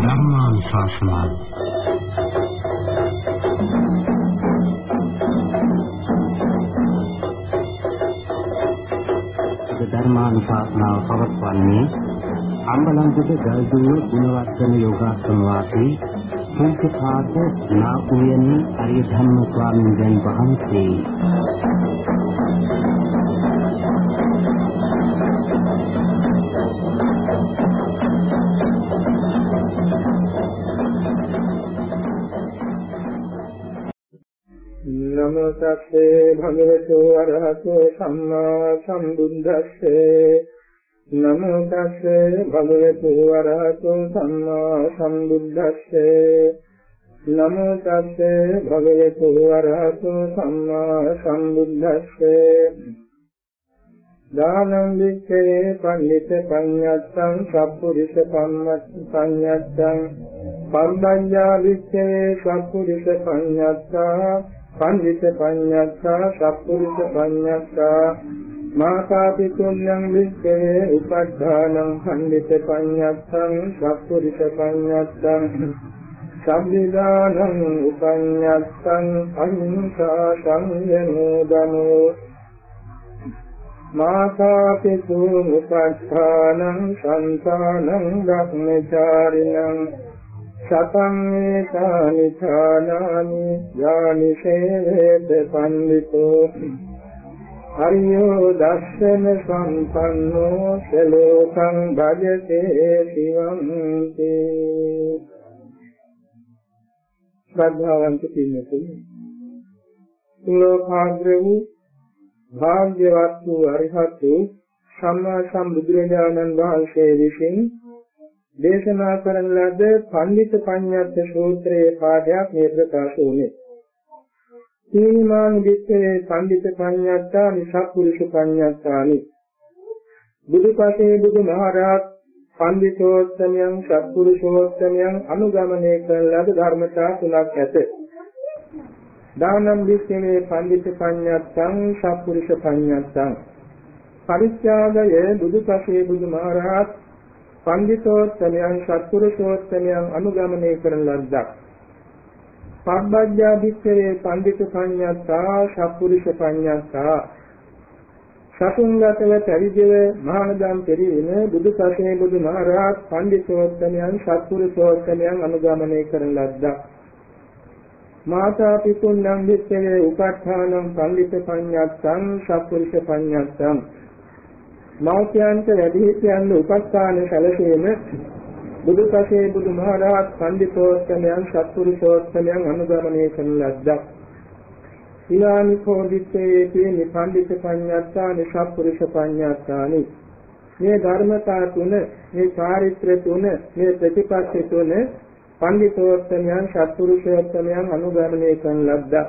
ධර්මානුශාසනාව. ධර්මානුශාසනාව පවත්වන්නේ අම්බලන්ගොඩ ගල්දුව ගුණවර්ධන යෝගාශ්‍රම වාසී පූජ්‍යපාද නා උයනේ අරිය ධම්ම ස්වාමීන් වහන්සේ. නමෝ තස්සේ භගවතු වරහතෝ සම්මා සම්බුද්දස්සේ නමෝ තස්සේ භගවතු වරහතෝ සම්මා සම්බුද්දස්සේ නමෝ තස්සේ භගවතු වරහතෝ සම්මා සම්බුද්දස්සේ දානං විච්ඡේ පණ්ඩිත පඤ්ඤත්තං සප්පුරිස පඤ්ඤත්තං පම්බඤ්ඤා විච්ඡේ සප්පුරිස පඤ්ඤත්තා පණ්ඩිත පඤ්ඤත්තා සප්පුරුෂ පඤ්ඤත්තා මාතාපි කුඤ්ඤං වික්ඛේ උපද්ධානං පණ්ඩිත පඤ්ඤත්තං සප්පුරුෂ පඤ්ඤත්තං සම්විදානං උපඤ්ඤත්තං අහිංසා සංයමෝදනෝ මාතාපි කුඤ්ඤ උපද්ධානං සංසානං ධම්මචාරිණං සතං ඒතානි ඡානානි යානි සේවේත පන්විතෝ හරියෝ දස්සන සම්පන්නෝ සලෝකං භජතේ සිවන්ති ශ්‍රද්ධාවන්ත පින්නතුනි ලෝකාග්‍ර වූ භාග්‍යවත් වූ අරිහත් වූ සම්මා සම්බුදුරජාණන් වහන්සේ විසින් දේශනා කරන ලද පණ්ඩිත පඤ්ඤාත් සූත්‍රයේ පාඩයක් මේ ප්‍රකාශ වුණේ. සීමාන් විච්ඡේ පණ්ඩිත පඤ්ඤාත්තානි සත්පුරුෂ පඤ්ඤාත්තානි බුදුපසේ බුදුමහරහත් පණ්ඩිතෝත්තමයන් සත්පුරුෂෝත්තමයන් අනුගමනය කරන ලද ධර්මතා තුනක් ඇත. දානම් විච්ඡේ පණ්ඩිත පඤ්ඤාත්තං සත්පුරුෂ පඤ්ඤාත්තං පරිත්‍යාගය බුදුපසේ බුදුමහරහත් පණ්ඩිතෝත්තමයන් සත්පුරුෂෝත්තමයන් අනුගමනය කරන ලද්දක්. පබ්බජ්ජා භික්ඛවේ පණ්ඩිත පඤ්ඤත්තා සත්පුරුෂ පඤ්ඤත්තා සතුන්ගතව පරිජව මහානදම් පෙරෙන බුදු සසුනේ බුදු මහරහත් පණ්ඩිතෝත්තමයන් සත්පුරුෂෝත්තමයන් අනුගමනය කරන ලද්දක්. මාතා පිතුන්නම් භික්ඛවේ උපට්ඨානම් පණ්ඩිත පඤ්ඤත්තං සත්පුරුෂ පඤ්ඤත්තං මෞඛ්‍යයන්ට වැඩිහිටියන් උපස්ථාන සැලසීම බුදුපසේ බුදුමහරහත් පඬිතෝත්තමයන් සත්පුරුෂෝත්තමයන් අනුගමනය කරන ලද්දක්. ඊලානි කෝදිත්තේ තේ පඬිත පඤ්ඤාත්තානි සත්පුරුෂ පඤ්ඤාත්තානි මේ ධර්මතා තුන මේ චාරිත්‍ර තුන මේ ප්‍රතිපත්ති තුන පඬිතෝත්තමයන් සත්පුරුෂෝත්තමයන් අනුගමනය කරන ලද්දක්.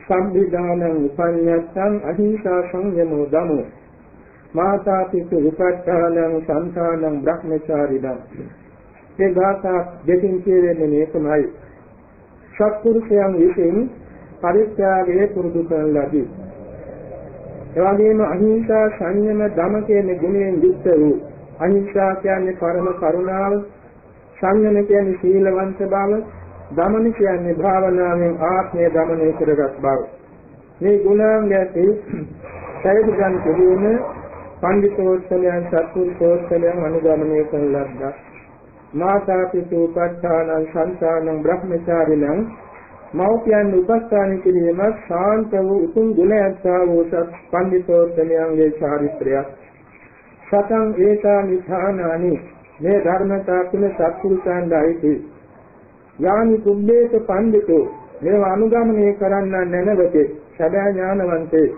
සම්විධානං උපඤ්ඤත්තං අහිංසා සංයමෝ දමෝ මාතා පිතු විපට්ඨානං සංසානං බ්‍රහ්මචාරිණං මේ ගාථා දෙකින් කියවෙන්නේ මේකමයි. සත්පුරුෂයන් විසින් පරිත්‍යාගයේ පුරුදු කරන ලදී. එවැගේම අහිංසා සංයම දම කියන ගුණයෙන් යුක්ත වූ අහිංසා කියන්නේ පරම කරුණාව සංයම කියන්නේ සීලවන්ත බව දමන කියන්නේ භාවනාවෙන් ආත්මය දමනය කරගත් බව. මේ ගුණාංග ඇති සැලසුම් කිරීම පඬිතෝත්තමයන් සත්පුරුෂෝත්තමයන් අනුගමනය කරන ලද්දා. මාතා පිතු උපස්ථානං සංසානං බ්‍රහ්මචාරිණං මෞපියන් උපස්ථාන කිරීම ශාන්ත වූ උතුම් ගුණයත්තා වූ පඬිතෝත්තමයන්ගේ චාරිත්‍රයක්. සතං ඒතා නිධානානි. මේ ධර්මතා තුන සත්පුරුෂයන් දයිති යානි කුබ්බේත පඬිතෝ. මේවා අනුගමනය කරන්න නැනවතේ. සදා ඥානවන්තේ.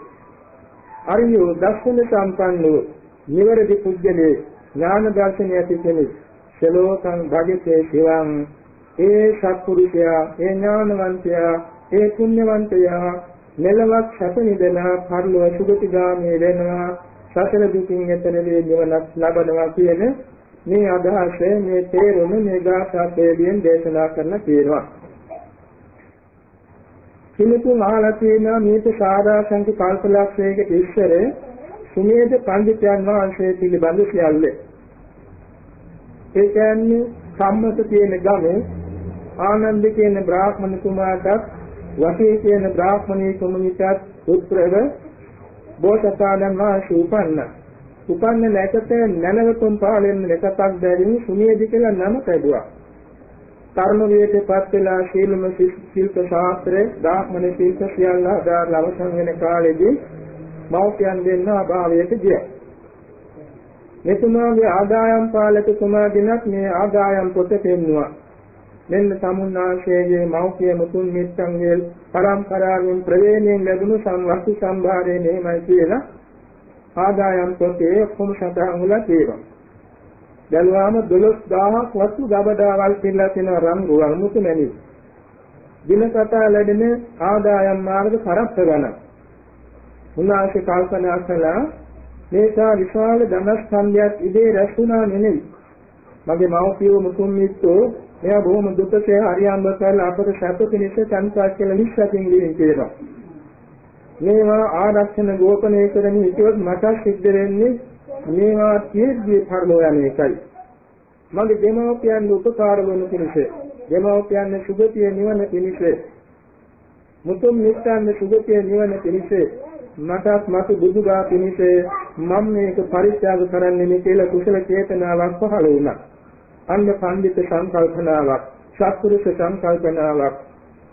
අරියෝ දර්ශන සම්පන්නෝ නිවැරදි පුද්ගලයේ ඥාන දර්ශනය ඇති කෙනෙක්. ශලෝකං භජිතේ සිවං. ඒ සත්පුරුෂයා ඒ ඥානවන්තයා ඒ පුණ්‍යවන්තයා මෙලවක් සැප නිදලා පරිලෝක සුගතිගාමී වෙනවා. සතර දුකින් එතනදී නිවනක් ලබනවා කියන මේ අදහස මේ තේරුම මේ ගාථා පෙළියෙන් දේශනා කරන්න තියෙනවා පිළිතුරු අහලා තියෙනවා මේක සාදාසංක කල්පලක්ෂයකට ඉස්සර සුමේද පඬිතුයන් වහන්සේ පිළිබඳ සියල්ල. ඒ කියන්නේ සම්මත කියන ගමේ ආනන්ද කියන බ්‍රාහ්මණ කුමාරටත් වසී කියන බ්‍රාහ්මණී කුමනිටත් පුත්‍රව බෝසතාණන් වහන්සේ උපන්නා. උපන්න නැකත නැනවතුන් පාලෙන් නැකතක් දැරින් සුමේදි කියලා නම ලැබුවා. කර්ම වියටපත් වෙලා ශීලම ශිල්ප ශාස්ත්‍රයේ ධාත්මන ශිල්ප සියල්ල ආදාර අවසන් වෙන කාලෙදී මෞඛ්‍යයන් දෙන්න අභාවයට ගියා. මෙතුමාගේ ආදායම් පාලක තුමා දිනක් මේ ආදායම් පොත පෙන්නවා. මෙන්න සමුන්නාශයේ මෞඛ්‍ය මුතුන් මිත්තන්ගේ පරම්පරාවෙන් ප්‍රවේණයෙන් ලැබුණු සංවස්තු සම්භාරයේ මෙහෙමයි කියලා ආදායම් පොතේ ඔක්කොම සඳහන් වෙලා තියෙනවා. බැලුවාම 12000ක් වස්තු ගබඩාවල් පිළලා තියෙන රන් රුවන් මුතු මැණික්. දිනකට ලැබෙන ආදායම් මාර්ග කරප්ප ගණන්. උන්වහන්සේ කල්පනා කළා මේකා විශාල ධනස්කන්ධයක් ඉදේ රැස්ුණා නෙමෙයි. මගේ මව්පියෝ මුතුන් මිත්තෝ එයා බොහොම දුකසේ හරියම්බ කරලා අපට සැප පිණිස සංසාර කියලා නිස්සතින් ගිහින් කියනවා. මේවා ආරක්ෂණ ගෝපනය කරමින් හිටියොත් මට සිද්ධ වෙන්නේ මේවා තියෙද්දී පරලෝ යන එකයි. මගේ දෙමව්පියන් උපකාර වන පිණිස, දෙමව්පියන් සුගතිය නිවන පිණිස, මුතුන් මිත්තන් සුගතිය නිවන පිණිස, මටත් මතු බුදුගා පිණිස මම මේක පරිත්‍යාග කරන්නේ නේ කියලා කුසල චේතනාවක් පහළ වුණා. අන්න පඬිත සංකල්පනාවක්, සත්පුරුෂ සංකල්පනාවක්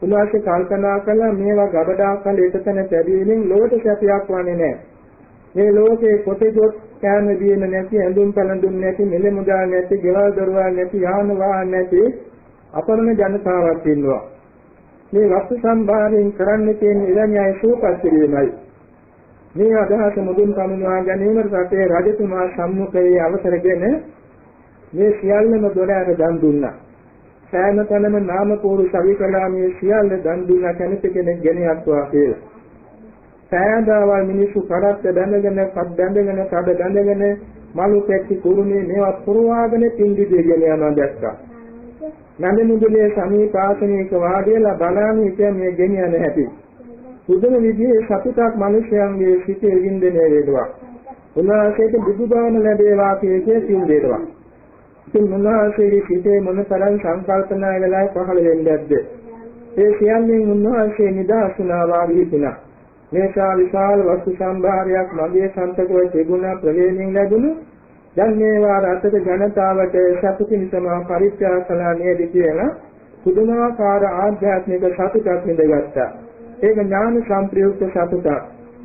උන්වහන්සේ කල්පනා කළා මේවා ගබඩා කළ එකතැන ලැබීමෙන් ලෝක සැපයක් වන්නේ නැහැ. මේ ලෝකේ කොටෙකොත් කෑම දීම නැති ඇඳුම් පැළඳුම් නැති මෙල මුදා නැති ගෙවල් දොරවල් නැති යාන වාහන නැති අපරණ ජනතාවක් ඉන්නවා. මේ වස්තු සම්භාරයෙන් කරන්න තියෙන ඉලන්‍යය සූපත් කිරීමයි මේ අදහස මුදුන් පමුණවා ගැනීම රටේ රජතුමා සම්මුඛයේ අවසරගෙන මේ සියල්ලම දොර ඇර දන් දුන්නා. සෑම තැනම නාම පූර්ව සවිකලා මේ සියල්ල දන් දුන්නා කෙනෙක් කෙනෙක් ගෙනියත්වා කියලා. සෑදාවල් මිනිස්සු කරත්ත බැඳගෙන කඩ බැඳගෙන කඩ බැඳගෙන මලු පැටි කුරුණේ මේවා පුරවාගෙන පින්දිදී ගෙන යනවා දැක්කා. නන්ද මුදුලේ සමීප ආසනයක වාඩිලා බලන්නේ ඉතින් මේ ගෙනියන හැටි. සුදුම විදිහේ සතුටක් මිනිසයන්ගේ සිතේ වින්දනය වේදවා. උන්වහන්සේට බුදුබාන ලැබේවා කියේකේ සින්දේනවා. ඉතින් උන්වහන්සේගේ සිතේ මොනතරම් සංකල්පනා වෙලා පහළ වෙන්නේද? ඒ කියන්නේ උන්වහන්සේ නිදහසුනා වාගේ හිතුණා. මේකා විශාල වස්තු සම්භාරයක් මගේ සන්තකව තිබුණා ප්‍රවේණින් ලැබුණු දැන් මේවා රටක ජනතාවට සතුටින්ම පරිත්‍යාග කළා නේද කියලා පුදුමාකාර ආධ්‍යාත්මික සතුටක් විඳගත්තා. ඒක ඥාන සම්ප්‍රයුක්ත සතුටක්.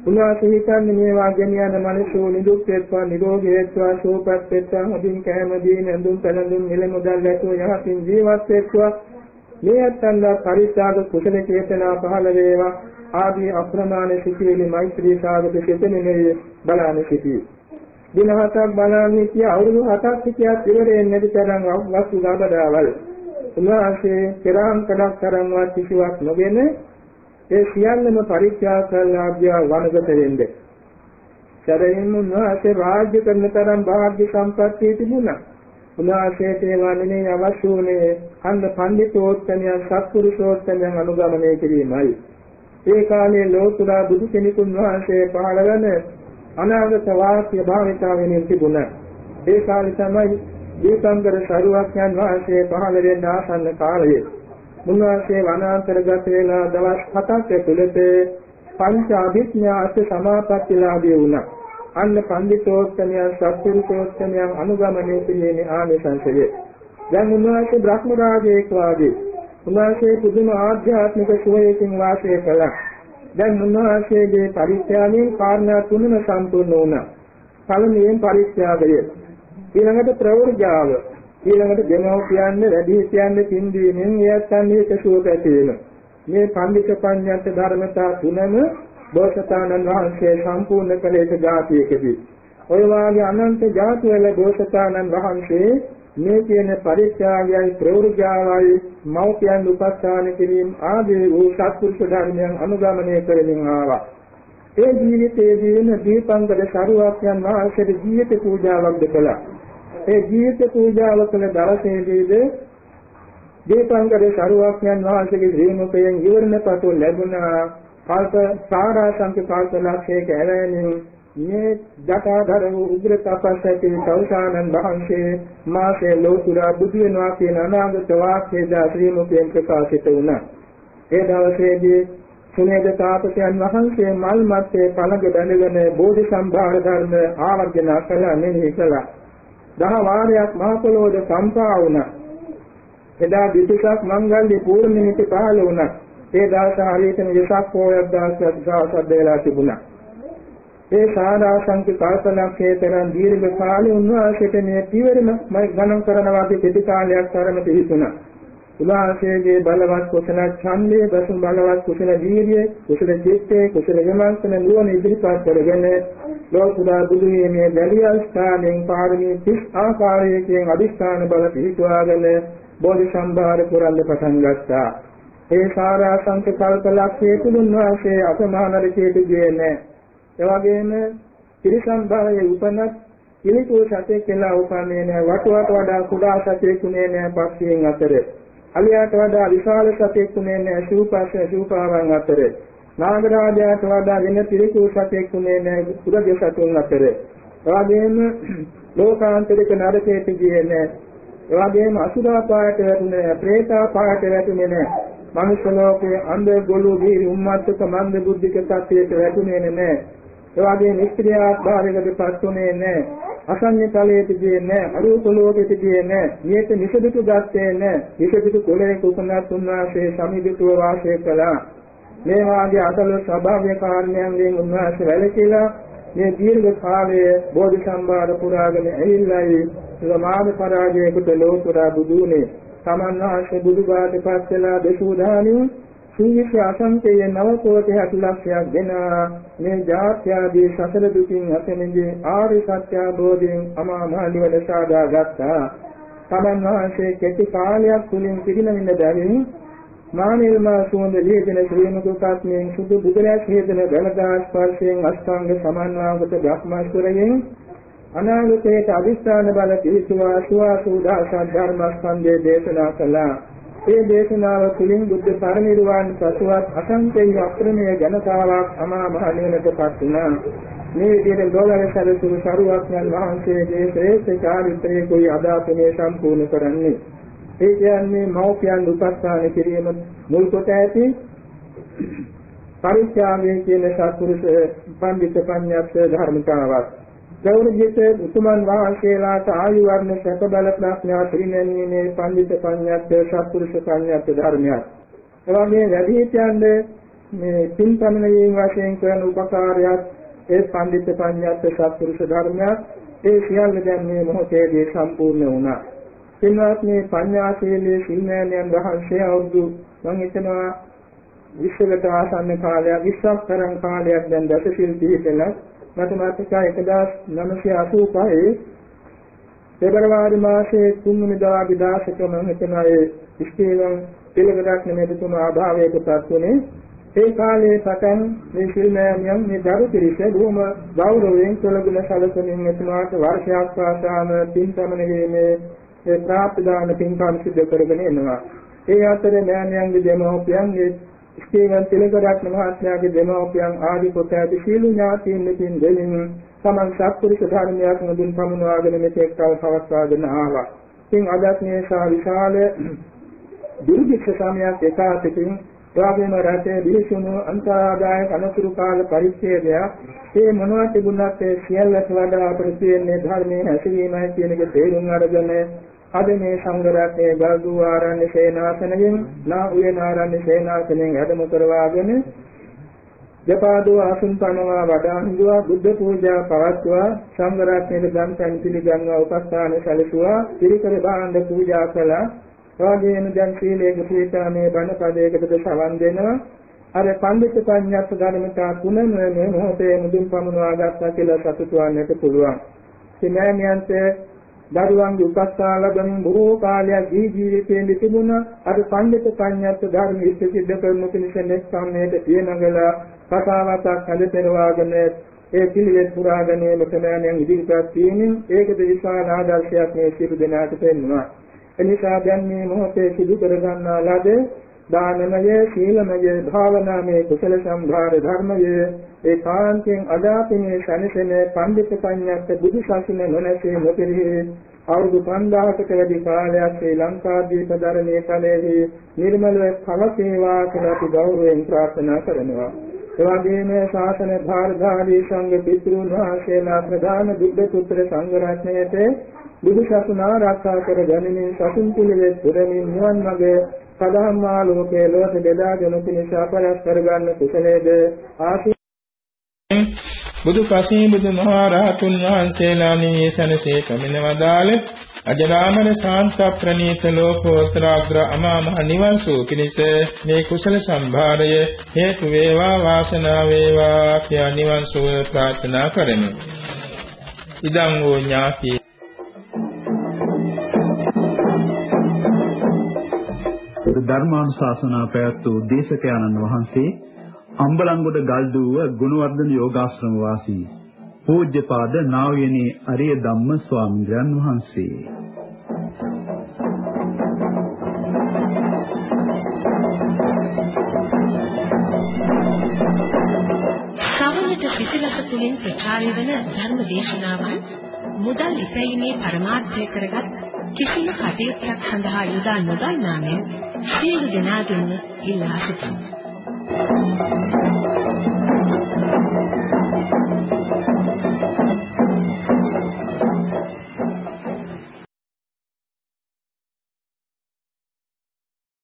උන්වහන්සේ හිතන්නේ මේවා ගෙනියන මිනිස්සු නිදුක් වෙත්වා නිරෝගී වෙත්වා සුවපත් වෙත්වා හොඳින් කෑම දීන ඇඳුම් පැළඳුම් මිල මුදල් නැතුව යහතින් ජීවත් වෙත්වා මේ අත්යන්ලා පරිත්‍යාග කුසල චේතනා පහළ වේවා ආදී අප්‍රමාණ සිටිවිලි මෛත්‍රී සාගත සිතෙන්නේ බලාන සිටී. දින හතක් බලාන්නේ කිය අවුරුදු හතක් සිටියත් ඉවරෙන්නේ නැති තරම් වස්තු ගබඩාවල්. උන්වහන්සේ පෙරාන්කඩක් තරම්වත් කිසිවක් නොගෙන ඒ සියල්ලම පරිත්‍යාග කළා ගියා වනගත වෙන්නේ. සැරෙන් උන්වහන්සේ රාජ්‍ය කරන තරම් භාග්‍ය සම්පත්තිය තිබුණා. උන්වහන්සේට ඒවා නෙමෙයි අවශ්‍ය වුණේ අන්න පඬිතෝත්තමයන් සත්පුරුෂෝත්තමයන් අනුගමනය කිරීමයි. ඒ කාලයේ ලෝතුරා බුදු කෙනෙකුන් වහන්සේ පහළ වෙන අනාගත වාක්‍ය භාවිතාවෙන් තිබුණා. ඒ කාලේ තමයි දීපංකර සරුවක්යන් වහන්සේ පහළ වෙන්න ආසන්න කාලය. මුන්වහන්සේ වනාන්තරගත වෙලා දවස් 7ක් ඇතුළත පංච අභිඥා අෂ්ට සමාපත්තිලාභී වුණා. අන්න පඬිතෝත්තමයන් සත්පුරුෂෝත්තමයන් අනුගමනය කිරීමේ ආනිසංසය. දැන් උන්වහන්සේ බ්‍රහ්ම රාජයෙක් වාගේ උන්වහන්සේ පුදුම ආධ්‍යාත්මික සුවයකින් වාසය කළා. දැන් උන්වහන්සේගේ පරිත්‍යාගයෙන් කාරණා තුනම සම්පූර්ණ වුණා. පළමුවෙන් පරිත්‍යාගය. ඊළඟට ප්‍රවෘජාව. ඊළඟට දෙමව්පියන් වැඩි හිතියන් පින්දීමෙන් එයත්න් හිත සුව ඇති වෙනවා. මේ පඬික පඤ්ඤාත් ධර්මතා තුනම බෝසතාණන් වහන්සේ සම්පූර්ණ කළ එක જાතියකදී. ඔය වාගේ අනන්ත જાති වල බෝසතාණන් වහන්සේ මේ කියන පරිත්‍යාගයයි ප්‍රවෘජාවයි මෞපියන් උපස්ථාන කිරීම ආදී වූ සත්පුරුෂ ධර්මයන් අනුගමනය කරමින් ආවා. ඒ ජීවිතයේදී වෙන දීපංකර සරුවක්යන් වහන්සේට ජීවිත පූජාවක් කළා. ඒ ජීවිත පූජාව කළ දවසේදීද දීපංකරේ සරුවක්යන් වහන්සේගේ ශ්‍රී මුඛයෙන් ඉවරණ පසු ලැබුණා කල්ප සාරාංශක කල්ප ලක්ෂයක ඇරෙනින් මේ ජටාධර වූ උග්‍ර තපස්සකේ සෞසානන් වහන්සේ මාසේ ලෝතුරා බුදු වෙනවා කියන අනාගත වාක්‍යය ශ්‍රී මුඛයෙන් ප්‍රකාශිත වුණා. ඒ දවසේදී සුනේද තාපසයන් වහන්සේ මල් මැත්තේ පළඟ බැඳගෙන බෝධි සම්භාර ධර්ම ආවර්ජන කළා මෙහි කළා. දහ වාරයක් මහ පොළොවේ සම්පා වුණා. එදා විදුසක් මංගල්‍ය පූර්ණිමිති පහළ වුණා. ඒ දවස හරියටම විසක් පොයක් දවසක් දවසක් දෙලා තිබුණා. ඒ සාරාංශික කල්පනාකේ තරම් දීර්ඝ කාලෙ උන්වහන්සේට මේ පියවරම මම ගණන් කරනවා අපි කෙටි කාලයක් තරම පිළිතුණා. උන්වහන්සේගේ බලවත් කුසල ඡන්දයේ දසු බලවත් කුසල වීර්යය කුසල චිත්තේ කුසල විමර්ශන නුවණ ඉදිරිපත් කරගෙන ලෝකුඩා බුදු හිමේ බැලියල් ස්ථානෙන් පාරමී 30 ආකාරයකින් අදිස්ථාන බල පිහිටුවාගෙන බෝධි සම්භාර පුරන්න පටන් ගත්තා. ඒ සාරා සංක කල්පලක්ෂයේ තුන් වාසේ අපමානරිකයට ගියේ නැහැ. ඒ වගේම ත්‍රිසං භාවයේ උපනත් පිළිකෝ සතේ කියලා උපන්නේ නැහැ. වටුවට වඩා කුඩා සතේ කුනේ නැහැ පස්සියෙන් අතරේ. අලියාට වඩා විශාල සතෙක් උනේ නැහැ සූපාස සූපාවන් අතර. නාගරාජයාට වඩා වෙන පිළිකු සතෙක් උනේ නැහැ පුරජ සතුන් අතර. එවාගෙම ලෝකාන්තරික නරකයට ගියේ නැහැ. එවාගෙම අසුරාපායට වැටුනේ ප්‍රේතාපායට වැටුනේ නැහැ. මනුෂ්‍ය ලෝකයේ අන්ධ ගොළු ගිරි උම්මත්තක මන්ද බුද්ධික සත්‍යයට වැටුනේ නැහැ. එවාගේ නිෂ්ක්‍රියාවක් භාවයකට පත්ුනේ නැහැ. අසඤ්ඤ තලයට ගියේ නැහැ අරූප ලෝකෙට ගියේ නැහැ නියත නිසදුතු ගත්තේ නැහැ නිසදුතු කුලයේ කුසලත් උන්වහන්සේ සමිදිතුව වාසය කළා. මේ වාගේ අතල ස්වභාව්‍ය කාරණයන්ගෙන් උන්වහන්සේ වැළකීලා මේ දීර්ඝ කාලයේ බෝධි සම්භාර පුරාගෙන ඇවිල්ලායි සමාධි පරාජයකට ලෝතුරා බුදුනේ තමන් වහන්සේ බුදුබාට පත් වෙලා දසූ දානිය සීවිස අසංකේය නව කෝටි 60 ලක්ෂයක් දෙන මේ ජාත්‍යාදී සසල දුකින් අතෙමිදී ආරි සත්‍ය අවබෝධයෙන් අමා මහ නිවන සාදා ගත්තා. තමන් වහන්සේ කෙටි කාලයක් තුලින් පිළිනමින්න බැවින් මානෙල්මා සුවඳ ලියගෙන ශ්‍රීමුඛාත්මයෙන් සුදු බුදුරැස් හේතන ගලදා ස්පර්ශයෙන් අෂ්ටාංග සමන්වාගත බ්‍රහ්මස්වරයෙන් අනාගතයේ අදිස්ථාන බල පිහිටුවා සුවාසුදා සද්ධර්මස්කන්ධයේ දේශනා කළා. ඒ දේශනාව තුළින් බුද්ධ පරිනිර්වාණ පසුවත් අසංකේය අප්‍රමේය ජනතාවක් අමා මහ නිවනටපත් වුණා. මේ විදිහට ගෝලයේ සැලසුණු සරුවක්යන් වහන්සේගේ ශ්‍රේෂ්ඨ චාරිත්‍රයේ කුයි අදාපනේ සම්පූර්ණ කරන්නේ. ඒ කියන්නේ මෞඛ්‍යයන් උපස්ථාන කිරීම මුල් කොට ඇති පරිත්‍යාගයේ කියන සත්පුරුෂ පඬිත් පඤ්ඤාත් ධර්මතාවක්. ගෞරවජිත උතුමන් වහන්සේලාට ආයු වර්ණ සැප බල ප්‍රඥා ත්‍රිනමීමේ පඬිත පඤ්ඤාත් සත්පුරුෂ පඤ්ඤාත් ධර්මයක්. එවැගේ වැඩිහිටියන්ගේ මේ පින්පමණයෙන් වශයෙන් කරන උපකාරයක් ඒ පඬිත පඤ්ඤාත් සත්පුරුෂ ධර්මයක් ඒ සියල්ල දැන් මේ මොහොතේදී සම්පූර්ණ වුණා. පින්වත් මේ පඤ්ඤාශීලී සිල්මයන්යන් වහන්සේ අවුරුදු මම හිතනවා විශ්වගත ආසන්න කාලයක් විශ්වාස කරන කාලයක් දැන් දසසිල් පිළිපෙළක් මට මතකයි 1985 පෙබරවාරි මාසයේ 3 වෙනිදා විදාසක මම හිතනවා ඒ ඉස්කේලම් පිළිගඩක් නෙමෙතුමා අභාවයකටපත් වුණේ ඒ කාලේ පටන් මේ ශිල්මයන් මේ දරු පිරිස බොහොම ගෞරවයෙන් තොලගුණ සැලසෙමින් එතුමාට වර්ෂයක් පාසාම පින්කමන වීමේ ඒ ප්‍රාප්තදාන පින්කම් සිදු කරගෙන එනවා. ඒ අතරේ මෑණියන්ගේ දෙමව්පියන්ගේ ස්ටීවන් තිලකරත්න මහත්මයාගේ දෙමව්පියන් ආදී කොට ඇති සීළු ඥාතීන් මෙතින් දෙමින් සමන් සත්පුරුෂ ධර්මයක් මුදින් පමුණවාගෙන මෙතෙක් කල පවත්වාගෙන ආවා. ඉතින් අදත් මේ සා විශාල දීර්ඝ සමයක් එකාතකින් එවාගේම රටේ දිලිසුණු අන්තරාදායක අනතුරු කාල පරිච්ඡේදය මේ මොනවද තිබුණත් ඒ සියල්ලට වඩා අපිට තියෙන්නේ ධර්මයේ හැසිරීමයි කියන එක තේරුම් අරගෙන අද මේ සංඝරත්නයේ ගල්දු ආරණ්‍ය සේනාසනයෙන් නා උයන ආරණ්‍ය සේනාසනයෙන් වැඩම කරවාගෙන ජපාදෝ ආසුන් පනවා වඩා හිඳුවා බුද්ධ පූජා පවත්වා සංඝරත්නයේ ගම්පැන් පිළිගන්වා උපස්ථාන සැලසුවා පිරිකර භාණ්ඩ පූජා කළා එවාගෙම දැන් සීලේක පිළිපදා මේ බණ පදයකටද සවන් දෙනවා අර පඬිත් පඤ්ඤාත් ධර්මතා තුනම මේ මොහොතේ මුදුන් පමුණවා ගත්තා කියලා සතුටු වන්නට පුළුවන්. සිනාමියන්ට දරුවන්ගේ උපස්ථාන ලැබෙන බොහෝ කාලයක් ජී ජීවිතයෙන් තිබුණ අර පඬිත පඤ්ඤාත් ධර්ම ඉස්ස සිද්ධ කරනු පිණිස නෙක්ඛම්මේට පියනගලා කතාවතක් හද පෙරවාගෙන ඒ පිළිවෙත් පුරා ගැනීමට මෑණියන් ඉදිරිපත් වීමෙන් ඒකද විශාල ආදර්ශයක් මේ සියලු දෙනාට පෙන්වනවා. එනිසා දැන් මේ මොහොතේ සිදු කරගන්නා ලද දානමය සීලමය භාවනාමය කුසල සම්භාර ධර්මය ඒකාන්තයෙන් අදාපිනේ ශනිසෙන පඬිත පඤ්ඤාත් බුදු ශාසන නොනැසී නොපිරිහි අවුරුදු 5000කට වැඩි කාලයක් ශ්‍රී ලංකාදීප දරණේ කලෙහි නිර්මලව පවතිවා කියලා අපි ගෞරවයෙන් ප්‍රාර්ථනා කරනවා. එවැගේම ශාසන භාරධාරී සංඝ පිටුන් වහන්සේලා ප්‍රධාන බුද්ධ පුත්‍ර සංඝ රත්නයේට බුදු ශාසන ආරක්ෂා කර ගැනීම සතුන් පිළිවෙත් පුරමින් නිවන් මඟ සදාම්මා ලෝකයේ ලෝක බෙදා දෙනු පිණිස අපරස් කරගන්න කුසලයේද ආශි බුදු පසේ බුදු මහා රහතුන් වහන්සේලා මේ සනසේ කමින වදාළ අජරාමර ශාන්ත ප්‍රණීත ලෝකෝත්තර අග්‍ර අමා මහ නිවන් සුව පිණිස මේ කුසල සම්භාරය හේතු වේවා වාසනාව වේවා කියා නිවන් සුව ප්‍රාර්ථනා කරමි. ඉදං වූ ඥාති ධර්මානුශාසනා පැවැත් වූ දේශකයන්න් වහන්සේ අම්බලන්ගොඩ ගල්දුව ගුණවර්ධන යෝගාශ්‍රම වාසී පූජ්‍යපාද නා වූනේ අරිය ධම්ම ස්වාමීන් වහන්සේ. සමනට සිසිලස තුලින් ප්‍රචාරය වන ධර්ම දේශනාවන් මුදල් ඉපැයීමේ පරමාර්ථය කරගත් කිසිම කටයුත්තක් සඳහා යොදා නොගන්නා මෙන් සියලු දෙනා දෙන්න ඉල්ලා සිටිනවා Thank you.